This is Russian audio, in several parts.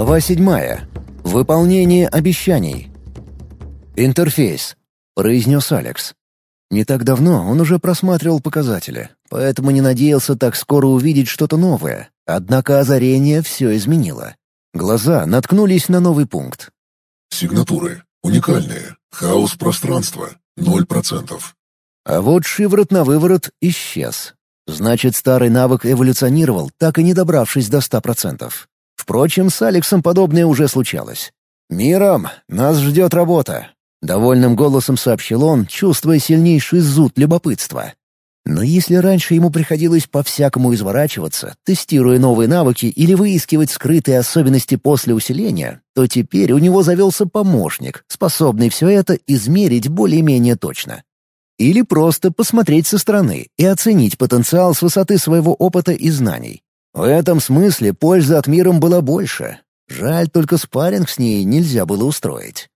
Глава 7. Выполнение обещаний. «Интерфейс», — произнес Алекс. Не так давно он уже просматривал показатели, поэтому не надеялся так скоро увидеть что-то новое. Однако озарение все изменило. Глаза наткнулись на новый пункт. «Сигнатуры. Уникальные. Хаос пространства. Ноль процентов». А вот шиворот на выворот исчез. Значит, старый навык эволюционировал, так и не добравшись до ста процентов. Впрочем, с Алексом подобное уже случалось. «Миром, нас ждет работа», — довольным голосом сообщил он, чувствуя сильнейший зуд любопытства. Но если раньше ему приходилось по-всякому изворачиваться, тестируя новые навыки или выискивать скрытые особенности после усиления, то теперь у него завелся помощник, способный все это измерить более-менее точно. Или просто посмотреть со стороны и оценить потенциал с высоты своего опыта и знаний. В этом смысле польза от миром была больше. Жаль, только спарринг с ней нельзя было устроить.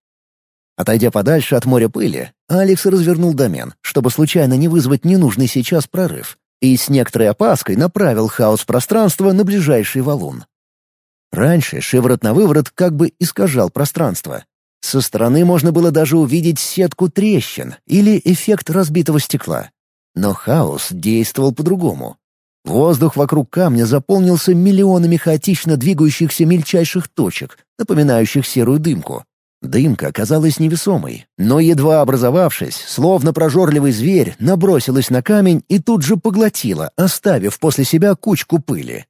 Отойдя подальше от моря пыли, Алекс развернул домен, чтобы случайно не вызвать ненужный сейчас прорыв, и с некоторой опаской направил хаос пространства на ближайший валун. Раньше шиворот на выворот как бы искажал пространство, со стороны можно было даже увидеть сетку трещин или эффект разбитого стекла. Но хаос действовал по-другому. Воздух вокруг камня заполнился миллионами хаотично двигающихся мельчайших точек, напоминающих серую дымку. Дымка оказалась невесомой, но едва образовавшись, словно прожорливый зверь, набросилась на камень и тут же поглотила, оставив после себя кучку пыли.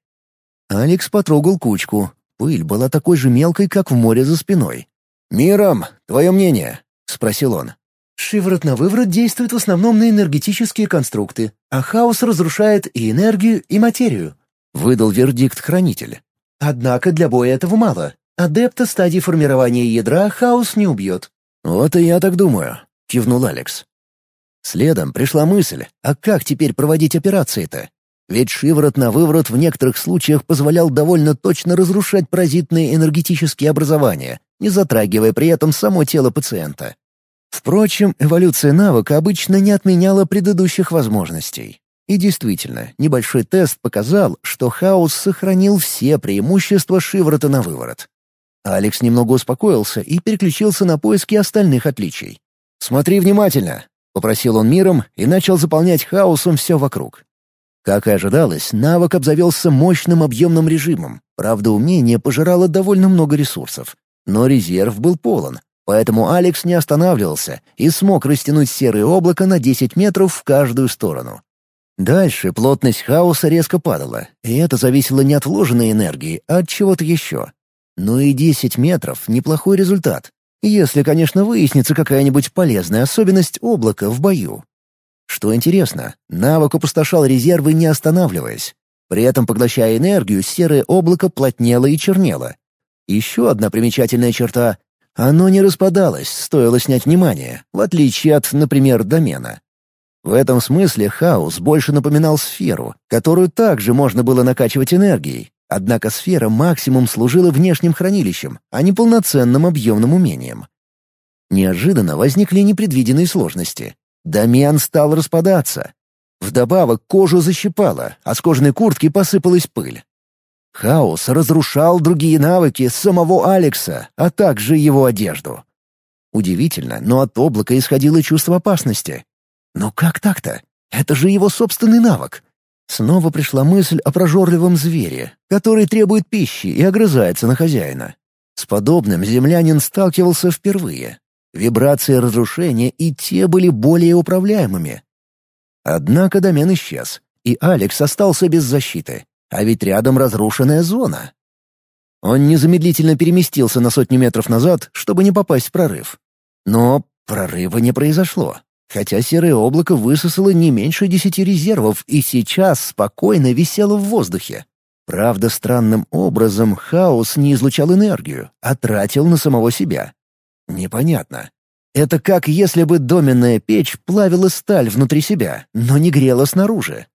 Алекс потрогал кучку. Пыль была такой же мелкой, как в море за спиной. «Миром, твое мнение?» — спросил он. «Шиворот на выворот действует в основном на энергетические конструкты, а хаос разрушает и энергию, и материю», — выдал вердикт хранитель. «Однако для боя этого мало. Адепта стадии формирования ядра хаос не убьет». «Вот и я так думаю», — кивнул Алекс. Следом пришла мысль, а как теперь проводить операции-то? Ведь шиворот на выворот в некоторых случаях позволял довольно точно разрушать паразитные энергетические образования, не затрагивая при этом само тело пациента. Впрочем, эволюция навыка обычно не отменяла предыдущих возможностей. И действительно, небольшой тест показал, что хаос сохранил все преимущества шиворота на выворот. Алекс немного успокоился и переключился на поиски остальных отличий. «Смотри внимательно», — попросил он миром и начал заполнять хаосом все вокруг. Как и ожидалось, навык обзавелся мощным объемным режимом. Правда, умение пожирало довольно много ресурсов. Но резерв был полон, поэтому Алекс не останавливался и смог растянуть серое облако на 10 метров в каждую сторону. Дальше плотность хаоса резко падала, и это зависело не от вложенной энергии, а от чего-то еще. Но и 10 метров — неплохой результат. Если, конечно, выяснится какая-нибудь полезная особенность облака в бою. Что интересно, навык опустошал резервы, не останавливаясь. При этом, поглощая энергию, серое облако плотнело и чернело. Еще одна примечательная черта — оно не распадалось, стоило снять внимание, в отличие от, например, домена. В этом смысле хаос больше напоминал сферу, которую также можно было накачивать энергией, однако сфера максимум служила внешним хранилищем, а не полноценным объемным умением. Неожиданно возникли непредвиденные сложности. Домен стал распадаться. Вдобавок кожу защипало, а с кожаной куртки посыпалась пыль. Хаос разрушал другие навыки самого Алекса, а также его одежду. Удивительно, но от облака исходило чувство опасности. Но как так-то? Это же его собственный навык. Снова пришла мысль о прожорливом звере, который требует пищи и огрызается на хозяина. С подобным землянин сталкивался впервые. Вибрации разрушения и те были более управляемыми. Однако домен исчез, и Алекс остался без защиты, а ведь рядом разрушенная зона. Он незамедлительно переместился на сотню метров назад, чтобы не попасть в прорыв. Но прорыва не произошло, хотя серое облако высосало не меньше десяти резервов и сейчас спокойно висело в воздухе. Правда, странным образом хаос не излучал энергию, а тратил на самого себя. Непонятно. Это как если бы доменная печь плавила сталь внутри себя, но не грела снаружи.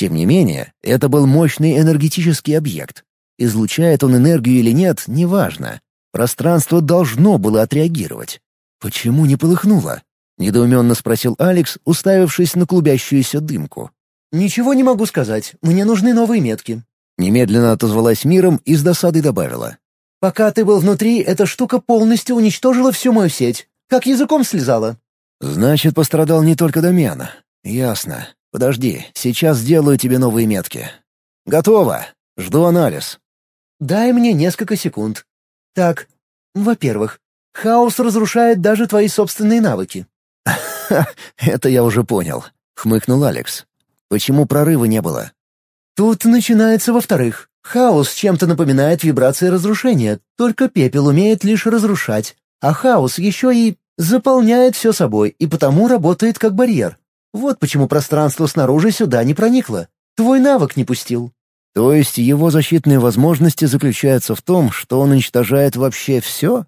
Тем не менее, это был мощный энергетический объект. Излучает он энергию или нет, неважно. Пространство должно было отреагировать. «Почему не полыхнуло?» — недоуменно спросил Алекс, уставившись на клубящуюся дымку. «Ничего не могу сказать. Мне нужны новые метки». Немедленно отозвалась миром и с досадой добавила. Пока ты был внутри, эта штука полностью уничтожила всю мою сеть. Как языком слезала». «Значит, пострадал не только домен. Ясно. Подожди, сейчас сделаю тебе новые метки. Готово. Жду анализ». «Дай мне несколько секунд. Так, во-первых, хаос разрушает даже твои собственные навыки». это я уже понял», — хмыкнул Алекс. «Почему прорыва не было?» «Тут начинается во-вторых. Хаос чем-то напоминает вибрации разрушения, только пепел умеет лишь разрушать, а хаос еще и заполняет все собой и потому работает как барьер. Вот почему пространство снаружи сюда не проникло. Твой навык не пустил. То есть его защитные возможности заключаются в том, что он уничтожает вообще все?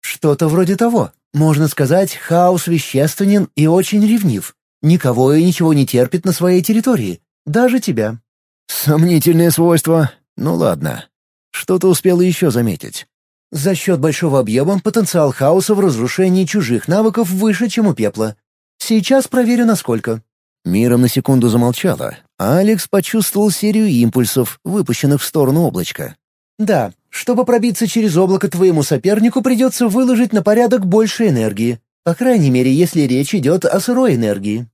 Что-то вроде того. Можно сказать, хаос вещественен и очень ревнив. Никого и ничего не терпит на своей территории. Даже тебя. Сомнительные свойства. Ну ладно. Что ты успел еще заметить? За счет большого объема потенциал хаоса в разрушении чужих навыков выше, чем у пепла. Сейчас проверю, насколько». Мира на секунду замолчала, а Алекс почувствовал серию импульсов, выпущенных в сторону облачка. «Да, чтобы пробиться через облако твоему сопернику, придется выложить на порядок больше энергии. По крайней мере, если речь идет о сырой энергии».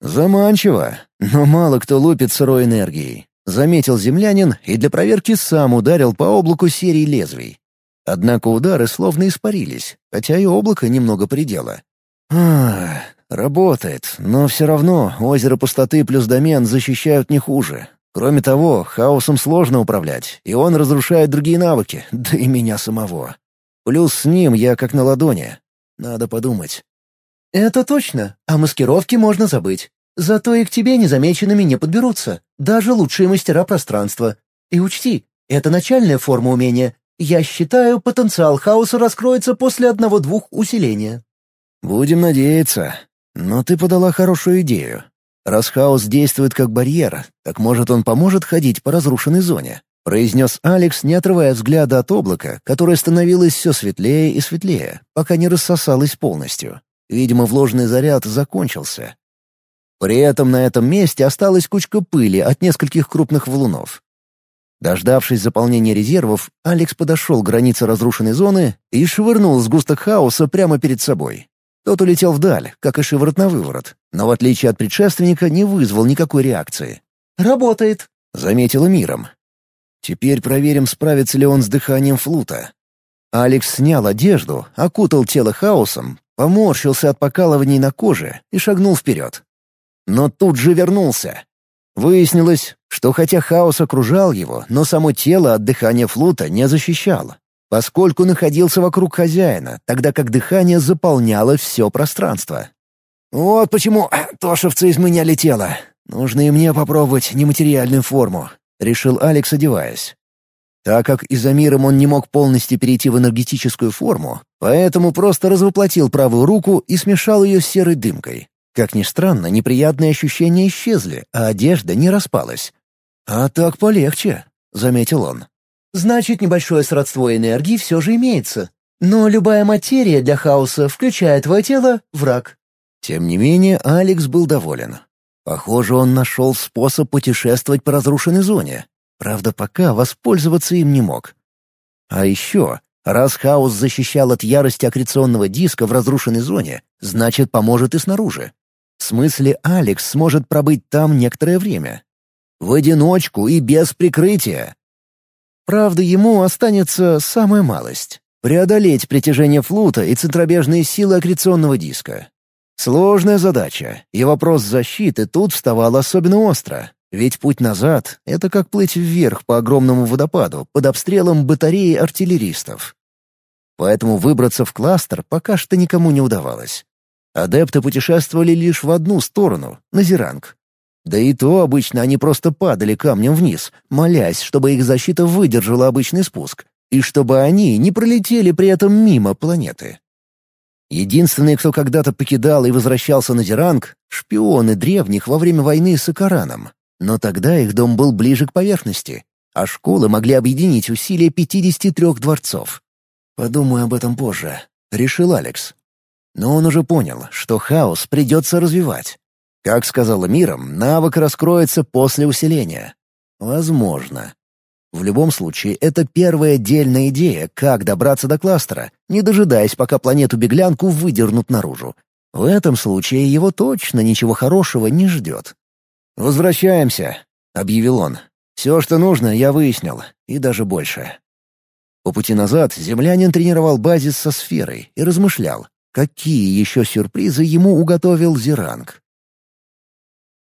«Заманчиво, но мало кто лупит сырой энергией», — заметил землянин и для проверки сам ударил по облаку серии лезвий. Однако удары словно испарились, хотя и облако немного предело. «Ах, работает, но все равно озеро пустоты плюс домен защищают не хуже. Кроме того, хаосом сложно управлять, и он разрушает другие навыки, да и меня самого. Плюс с ним я как на ладони. Надо подумать». «Это точно, о маскировке можно забыть. Зато и к тебе незамеченными не подберутся, даже лучшие мастера пространства. И учти, это начальная форма умения, я считаю, потенциал хаоса раскроется после одного-двух усиления». «Будем надеяться. Но ты подала хорошую идею. Раз хаос действует как барьер, так может он поможет ходить по разрушенной зоне?» — произнес Алекс, не отрывая взгляда от облака, которое становилось все светлее и светлее, пока не рассосалось полностью. Видимо, вложенный заряд закончился. При этом на этом месте осталась кучка пыли от нескольких крупных валунов. Дождавшись заполнения резервов, Алекс подошел к границе разрушенной зоны и швырнул сгусток хаоса прямо перед собой. Тот улетел вдаль, как и шиворот на выворот, но в отличие от предшественника не вызвал никакой реакции. «Работает», — заметила миром. «Теперь проверим, справится ли он с дыханием флута». Алекс снял одежду, окутал тело хаосом, поморщился от покалываний на коже и шагнул вперед. Но тут же вернулся. Выяснилось, что хотя хаос окружал его, но само тело от дыхания флута не защищало, поскольку находился вокруг хозяина, тогда как дыхание заполняло все пространство. «Вот почему тошевца из меня летела. Нужно и мне попробовать нематериальную форму», — решил Алекс, одеваясь. Так как из-за миром он не мог полностью перейти в энергетическую форму, поэтому просто развоплотил правую руку и смешал ее с серой дымкой. Как ни странно, неприятные ощущения исчезли, а одежда не распалась. «А так полегче», — заметил он. «Значит, небольшое сродство энергии все же имеется. Но любая материя для хаоса, включая твое тело, — враг». Тем не менее, Алекс был доволен. Похоже, он нашел способ путешествовать по разрушенной зоне. Правда, пока воспользоваться им не мог. А еще, раз хаос защищал от ярости аккреционного диска в разрушенной зоне, значит, поможет и снаружи. В смысле, Алекс сможет пробыть там некоторое время. В одиночку и без прикрытия. Правда, ему останется самая малость — преодолеть притяжение флута и центробежные силы аккреционного диска. Сложная задача, и вопрос защиты тут вставал особенно остро, ведь путь назад — это как плыть вверх по огромному водопаду под обстрелом батареи артиллеристов. Поэтому выбраться в кластер пока что никому не удавалось. Адепты путешествовали лишь в одну сторону, на Зеранг. Да и то обычно они просто падали камнем вниз, молясь, чтобы их защита выдержала обычный спуск, и чтобы они не пролетели при этом мимо планеты. Единственные, кто когда-то покидал и возвращался на Зеранг — шпионы древних во время войны с Акараном. Но тогда их дом был ближе к поверхности, а школы могли объединить усилия 53 дворцов. «Подумаю об этом позже», — решил Алекс. Но он уже понял, что хаос придется развивать. Как сказала Миром, навык раскроется после усиления. Возможно. В любом случае, это первая дельная идея, как добраться до кластера, не дожидаясь, пока планету-беглянку выдернут наружу. В этом случае его точно ничего хорошего не ждет. «Возвращаемся», — объявил он. «Все, что нужно, я выяснил, и даже больше». По пути назад землянин тренировал базис со сферой и размышлял, какие еще сюрпризы ему уготовил Зиранг.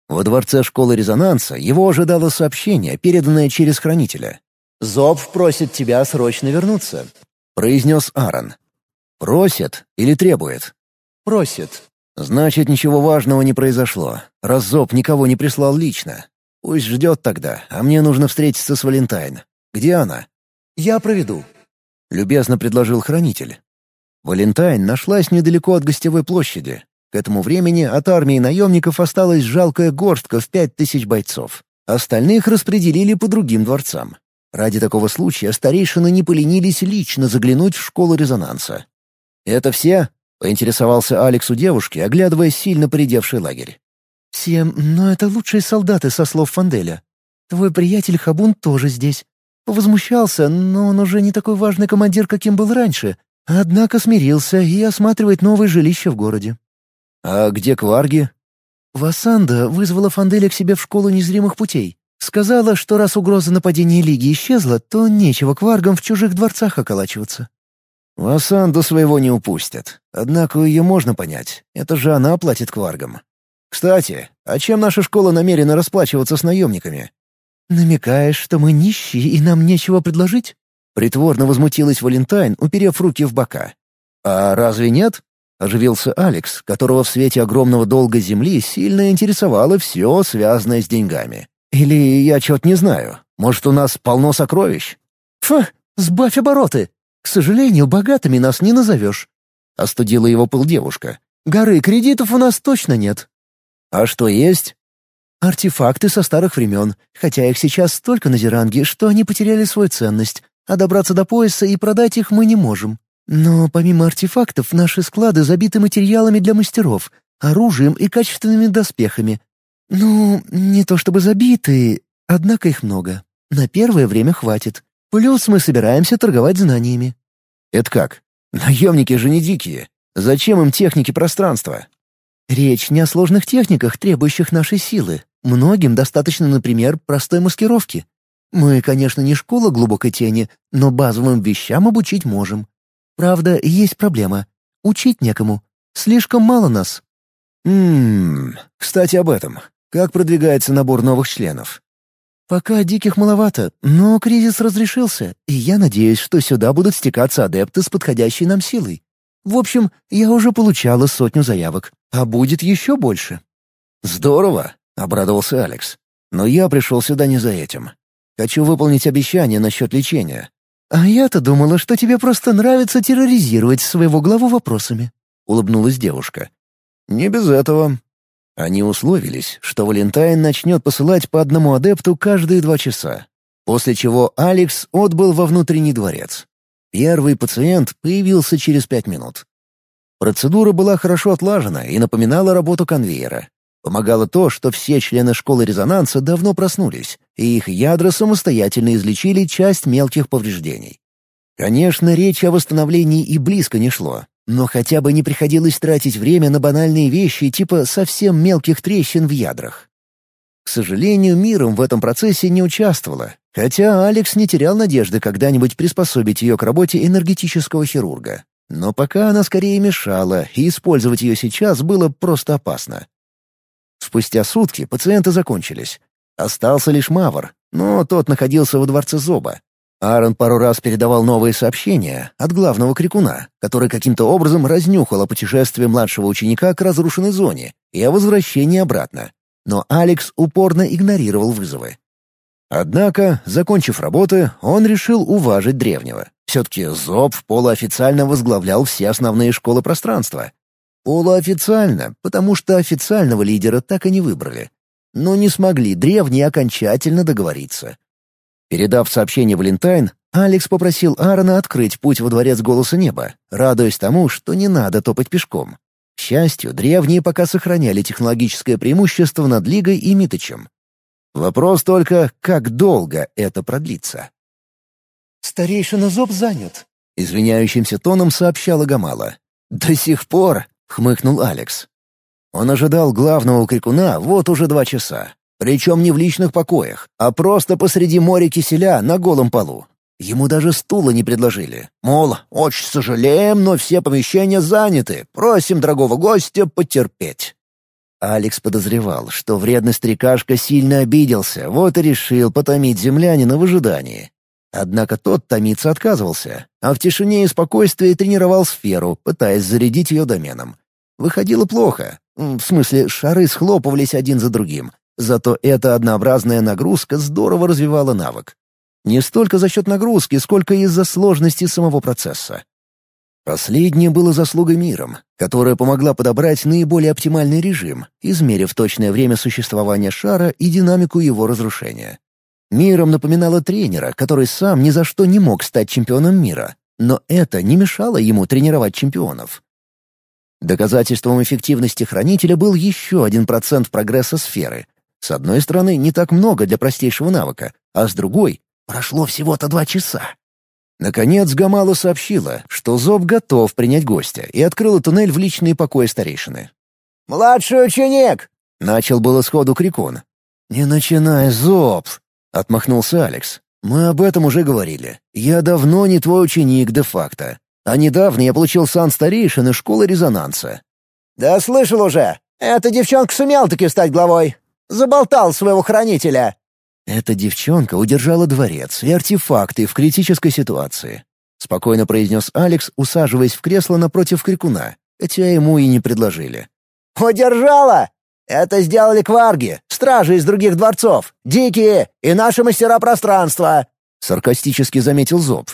Во дворце школы резонанса его ожидало сообщение, переданное через хранителя. «Зоб просит тебя срочно вернуться», — произнес Аарон. «Просит или требует?» «Просит». «Значит, ничего важного не произошло, раз Зоб никого не прислал лично. Пусть ждет тогда, а мне нужно встретиться с Валентайн. Где она?» «Я проведу», — любезно предложил хранитель. Валентайн нашлась недалеко от гостевой площади. К этому времени от армии наемников осталась жалкая горстка в пять тысяч бойцов. Остальных распределили по другим дворцам. Ради такого случая старейшины не поленились лично заглянуть в школу резонанса. «Это все?» — поинтересовался Алекс у девушки, оглядывая сильно поредевший лагерь. «Все, но это лучшие солдаты, со слов Фанделя. Твой приятель Хабун тоже здесь. Возмущался, но он уже не такой важный командир, каким был раньше. Однако смирился и осматривает новое жилище в городе. «А где Кварги?» Васанда вызвала Фанделя к себе в школу незримых путей. Сказала, что раз угроза нападения Лиги исчезла, то нечего Кваргам в чужих дворцах околачиваться. Васанду своего не упустят. Однако ее можно понять. Это же она платит Кваргам. Кстати, а чем наша школа намерена расплачиваться с наемниками? «Намекаешь, что мы нищие и нам нечего предложить?» Притворно возмутилась Валентайн, уперев руки в бока. «А разве нет?» — оживился Алекс, которого в свете огромного долга земли сильно интересовало все, связанное с деньгами. «Или я чего-то не знаю. Может, у нас полно сокровищ?» «Фу, сбавь обороты! К сожалению, богатыми нас не назовешь», — остудила его пыл девушка. «Горы кредитов у нас точно нет». «А что есть?» «Артефакты со старых времен, хотя их сейчас столько на Зеранге, что они потеряли свою ценность, а добраться до пояса и продать их мы не можем. Но помимо артефактов, наши склады забиты материалами для мастеров, оружием и качественными доспехами. Ну, не то чтобы забиты, однако их много. На первое время хватит. Плюс мы собираемся торговать знаниями». «Это как? Наемники же не дикие. Зачем им техники пространства?» «Речь не о сложных техниках, требующих нашей силы. Многим достаточно, например, простой маскировки. Мы, конечно, не школа глубокой тени, но базовым вещам обучить можем. Правда, есть проблема. Учить некому. Слишком мало нас. Ммм, кстати, об этом. Как продвигается набор новых членов? Пока диких маловато, но кризис разрешился, и я надеюсь, что сюда будут стекаться адепты с подходящей нам силой. В общем, я уже получала сотню заявок, а будет еще больше. «Здорово», — обрадовался Алекс. «Но я пришел сюда не за этим. Хочу выполнить обещание насчет лечения. «А я-то думала, что тебе просто нравится терроризировать своего главу вопросами», — улыбнулась девушка. «Не без этого». Они условились, что Валентайн начнет посылать по одному адепту каждые два часа, после чего Алекс отбыл во внутренний дворец. Первый пациент появился через пять минут. Процедура была хорошо отлажена и напоминала работу конвейера. Помогало то, что все члены школы резонанса давно проснулись, и их ядра самостоятельно излечили часть мелких повреждений. Конечно, речь о восстановлении и близко не шло, но хотя бы не приходилось тратить время на банальные вещи типа совсем мелких трещин в ядрах. К сожалению, миром в этом процессе не участвовала, хотя Алекс не терял надежды когда-нибудь приспособить ее к работе энергетического хирурга. Но пока она скорее мешала, и использовать ее сейчас было просто опасно. Спустя сутки пациенты закончились. Остался лишь Мавр, но тот находился во дворце Зоба. Аарон пару раз передавал новые сообщения от главного крикуна, который каким-то образом разнюхал о путешествии младшего ученика к разрушенной зоне и о возвращении обратно. Но Алекс упорно игнорировал вызовы. Однако, закончив работы, он решил уважить древнего. Все-таки Зоб полуофициально возглавлял все основные школы пространства, Полуофициально, потому что официального лидера так и не выбрали. Но не смогли древние окончательно договориться. Передав сообщение Валентайн, Алекс попросил Аарона открыть путь во дворец Голоса Неба, радуясь тому, что не надо топать пешком. К счастью, древние пока сохраняли технологическое преимущество над Лигой и Миточем. Вопрос только, как долго это продлится. «Старейшина Зоб занят», — извиняющимся тоном сообщала Гамала. «До сих пор», — хмыкнул Алекс. Он ожидал главного крикуна вот уже два часа. Причем не в личных покоях, а просто посреди моря киселя на голом полу. Ему даже стула не предложили. Мол, очень сожалеем, но все помещения заняты. Просим дорогого гостя потерпеть. Алекс подозревал, что вредный старикашка сильно обиделся, вот и решил потомить землянина в ожидании. Однако тот томиться отказывался, а в тишине и спокойствии тренировал сферу, пытаясь зарядить ее доменом. Выходило плохо. В смысле, шары схлопывались один за другим. Зато эта однообразная нагрузка здорово развивала навык. Не столько за счет нагрузки, сколько из-за сложности самого процесса. Последнее было заслугой миром, которая помогла подобрать наиболее оптимальный режим, измерив точное время существования шара и динамику его разрушения. Миром напоминала тренера, который сам ни за что не мог стать чемпионом мира, но это не мешало ему тренировать чемпионов. Доказательством эффективности хранителя был еще один процент прогресса сферы. С одной стороны, не так много для простейшего навыка, а с другой — прошло всего-то два часа. Наконец Гамала сообщила, что Зоб готов принять гостя, и открыла туннель в личные покои старейшины. «Младший ученик!» — начал было сходу Крикон. «Не начинай, Зоб!» — отмахнулся Алекс. «Мы об этом уже говорили. Я давно не твой ученик де-факто. А недавно я получил сан старейшины школы резонанса». «Да слышал уже. Эта девчонка сумел таки стать главой. Заболтал своего хранителя. Эта девчонка удержала дворец и артефакты в критической ситуации. Спокойно произнес Алекс, усаживаясь в кресло напротив крикуна, хотя ему и не предложили. «Удержала! Это сделали кварги, стражи из других дворцов, дикие и наши мастера пространства!» Саркастически заметил Зоб.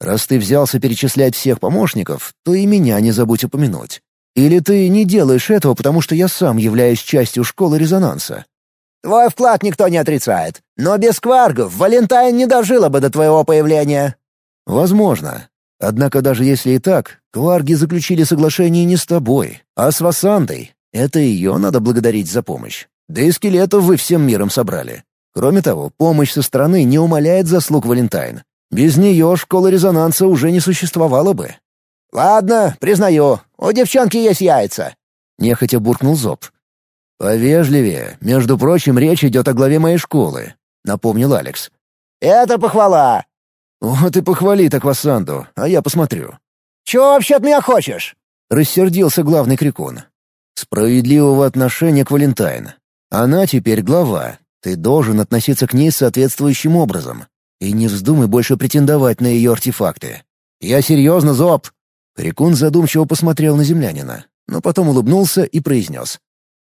«Раз ты взялся перечислять всех помощников, то и меня не забудь упомянуть. Или ты не делаешь этого, потому что я сам являюсь частью школы резонанса?» Твой вклад никто не отрицает. Но без кваргов Валентайн не дожила бы до твоего появления». «Возможно. Однако даже если и так, кварги заключили соглашение не с тобой, а с Васандой. Это ее надо благодарить за помощь. Да и скелетов вы всем миром собрали. Кроме того, помощь со стороны не умаляет заслуг Валентайн. Без нее школа резонанса уже не существовала бы». «Ладно, признаю, у девчонки есть яйца», — нехотя буркнул Зоб. «Повежливее. Между прочим, речь идет о главе моей школы», — напомнил Алекс. «Это похвала!» «Вот и похвали так Вассанду, а я посмотрю». «Чего вообще от меня хочешь?» — рассердился главный крикун. «Справедливого отношения к Валентайн. Она теперь глава. Ты должен относиться к ней соответствующим образом. И не вздумай больше претендовать на ее артефакты. Я серьезно, Зоб!» Крикун задумчиво посмотрел на землянина, но потом улыбнулся и произнес.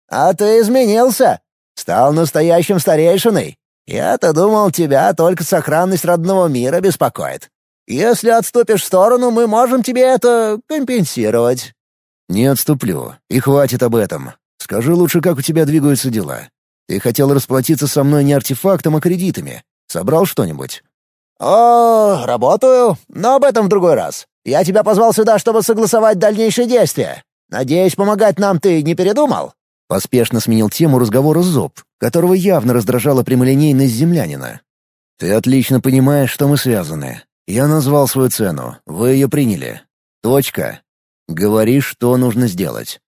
А ты изменился. Стал настоящим старейшиной. Я-то думал, тебя только сохранность родного мира беспокоит. Если отступишь в сторону, мы можем тебе это компенсировать». «Не отступлю. И хватит об этом. Скажи лучше, как у тебя двигаются дела. Ты хотел расплатиться со мной не артефактом, а кредитами. Собрал что-нибудь?» «О, работаю, но об этом в другой раз. Я тебя позвал сюда, чтобы согласовать дальнейшие действия. Надеюсь, помогать нам ты не передумал?» Поспешно сменил тему разговора Зоб, которого явно раздражала прямолинейность землянина. «Ты отлично понимаешь, что мы связаны. Я назвал свою цену, вы ее приняли. Точка. Говори, что нужно сделать».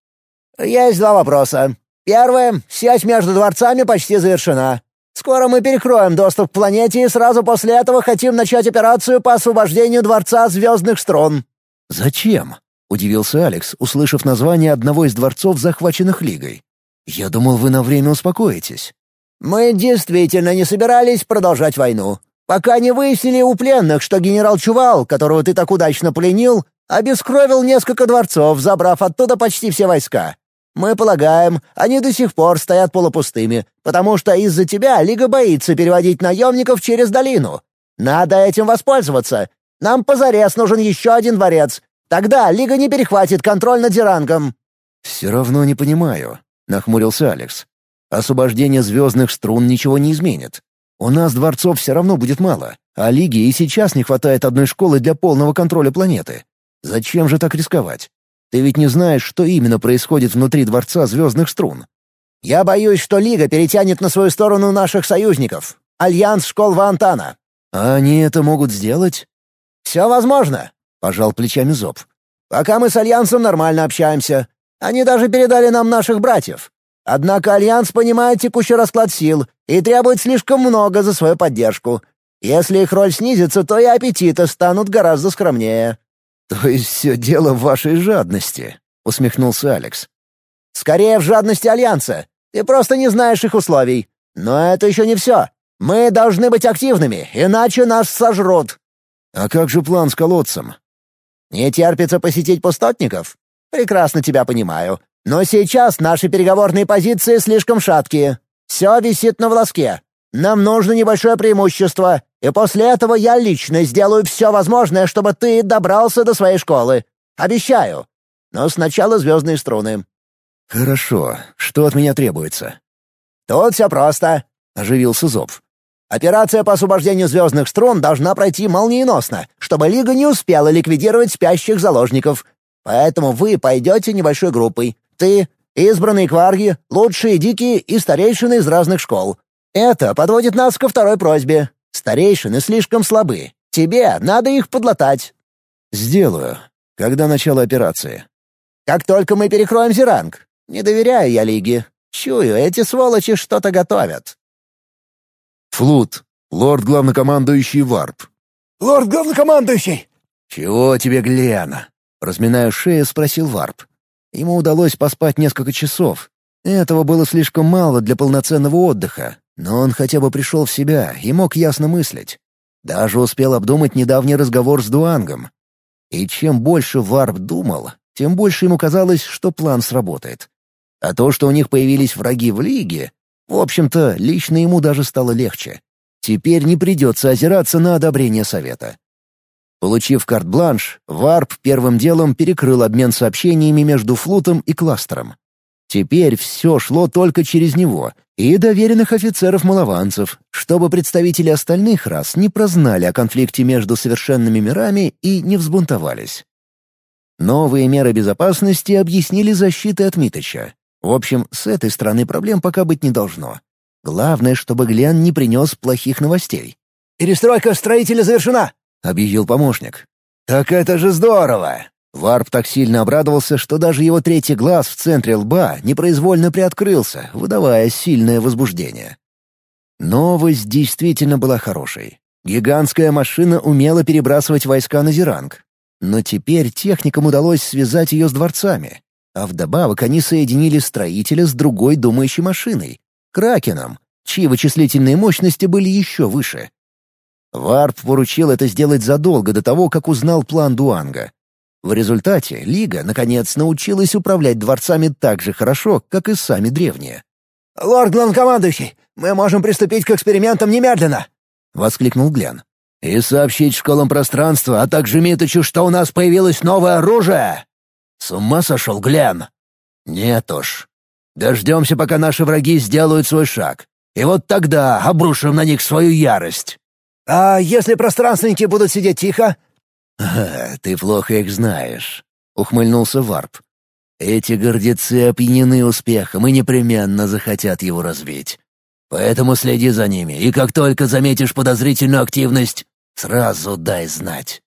«Есть два вопроса. Первое. Сеть между дворцами почти завершена. Скоро мы перекроем доступ к планете и сразу после этого хотим начать операцию по освобождению Дворца Звездных Струн». «Зачем?» — удивился Алекс, услышав название одного из дворцов, захваченных Лигой. «Я думал, вы на время успокоитесь». «Мы действительно не собирались продолжать войну. Пока не выяснили у пленных, что генерал Чувал, которого ты так удачно пленил, обескровил несколько дворцов, забрав оттуда почти все войска. Мы полагаем, они до сих пор стоят полупустыми, потому что из-за тебя Лига боится переводить наемников через долину. Надо этим воспользоваться. Нам позарез нужен еще один дворец, Тогда Лига не перехватит контроль над Зерангом». «Все равно не понимаю», — нахмурился Алекс. «Освобождение звездных струн ничего не изменит. У нас дворцов все равно будет мало, а Лиге и сейчас не хватает одной школы для полного контроля планеты. Зачем же так рисковать? Ты ведь не знаешь, что именно происходит внутри дворца звездных струн». Я боюсь, что Лига перетянет на свою сторону наших союзников. Альянс школ Вантана. А они это могут сделать? Все возможно, пожал плечами Зоб. Пока мы с Альянсом нормально общаемся. Они даже передали нам наших братьев. Однако Альянс понимает текущий расклад сил и требует слишком много за свою поддержку. Если их роль снизится, то и аппетиты станут гораздо скромнее». «То есть все дело в вашей жадности», — усмехнулся Алекс. «Скорее в жадности Альянса. Ты просто не знаешь их условий. Но это еще не все. Мы должны быть активными, иначе нас сожрут». «А как же план с колодцем?» «Не терпится посетить пустотников? Прекрасно тебя понимаю. Но сейчас наши переговорные позиции слишком шаткие. Все висит на волоске. Нам нужно небольшое преимущество, и после этого я лично сделаю все возможное, чтобы ты добрался до своей школы. Обещаю. Но сначала звездные струны». «Хорошо. Что от меня требуется?» «Тут все просто», — оживился Зоб. «Операция по освобождению звездных струн должна пройти молниеносно, чтобы Лига не успела ликвидировать спящих заложников. Поэтому вы пойдете небольшой группой. Ты, избранные кварги, лучшие дикие и старейшины из разных школ. Это подводит нас ко второй просьбе. Старейшины слишком слабы. Тебе надо их подлатать». «Сделаю. Когда начало операции?» «Как только мы перекроем Зеранг. Не доверяю я Лиге. Чую, эти сволочи что-то готовят». Флут. Лорд-главнокомандующий Варп. «Лорд-главнокомандующий!» «Чего тебе, Глена?» Разминая шею, спросил Варп. Ему удалось поспать несколько часов. Этого было слишком мало для полноценного отдыха, но он хотя бы пришел в себя и мог ясно мыслить. Даже успел обдумать недавний разговор с Дуангом. И чем больше Варп думал, тем больше ему казалось, что план сработает. А то, что у них появились враги в Лиге, в общем-то, лично ему даже стало легче. Теперь не придется озираться на одобрение Совета. Получив карт-бланш, Варп первым делом перекрыл обмен сообщениями между флутом и кластером. Теперь все шло только через него и доверенных офицеров-малованцев, чтобы представители остальных рас не прознали о конфликте между совершенными мирами и не взбунтовались. Новые меры безопасности объяснили защитой от Миточа. В общем, с этой стороны проблем пока быть не должно. Главное, чтобы Глен не принес плохих новостей. «Перестройка строителя завершена!» объявил помощник. «Так это же здорово!» Варп так сильно обрадовался, что даже его третий глаз в центре лба непроизвольно приоткрылся, выдавая сильное возбуждение. Новость действительно была хорошей. Гигантская машина умела перебрасывать войска на Зеранг. Но теперь техникам удалось связать ее с дворцами. А вдобавок они соединили строителя с другой думающей машиной — Кракеном, чьи вычислительные мощности были еще выше. Варп поручил это сделать задолго до того, как узнал план Дуанга. В результате Лига, наконец, научилась управлять дворцами так же хорошо, как и сами древние. «Лорд главнокомандующий, мы можем приступить к экспериментам немедленно!» — воскликнул Глен. «И сообщить школам пространства, а также Миточу, что у нас появилось новое оружие!» «С ума сошел Глен?» «Нет уж. Дождемся, пока наши враги сделают свой шаг. И вот тогда обрушим на них свою ярость». «А если пространственники будут сидеть тихо?» «Ты плохо их знаешь», — ухмыльнулся Варп. «Эти гордецы опьянены успехом и непременно захотят его разбить. Поэтому следи за ними, и как только заметишь подозрительную активность, сразу дай знать».